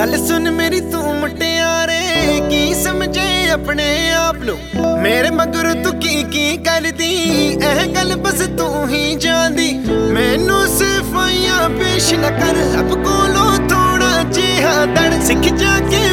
ਗੱਲ ਸੁਣ ਮੇਰੀ, ਤੂੰ ਮੁਟਿਆਰੇ ਕੀ ਸਮਝੇ ਆਪਣੇ ਆਪ ਨੂੰ? ਮੇਰੇ ਮਗਰ ਤੂੰ ਕੀ ਕੀ ਕਰਦੀ? ਇਹ ਗੱਲ ਬਸ ਤੂੰ ਹੀ ਜਾਣਦੀ। ਮੈਨੂੰ ਸਿਫਾਈਆਂ ਪੇਸ਼ ਨਾ ਕਰ। ਰੱਬ ਕੋਲੋਂ ਥੋੜਾ ਜਿਹਾ ਦੜ ਸਿੱਖ ਜਾ ਕੇ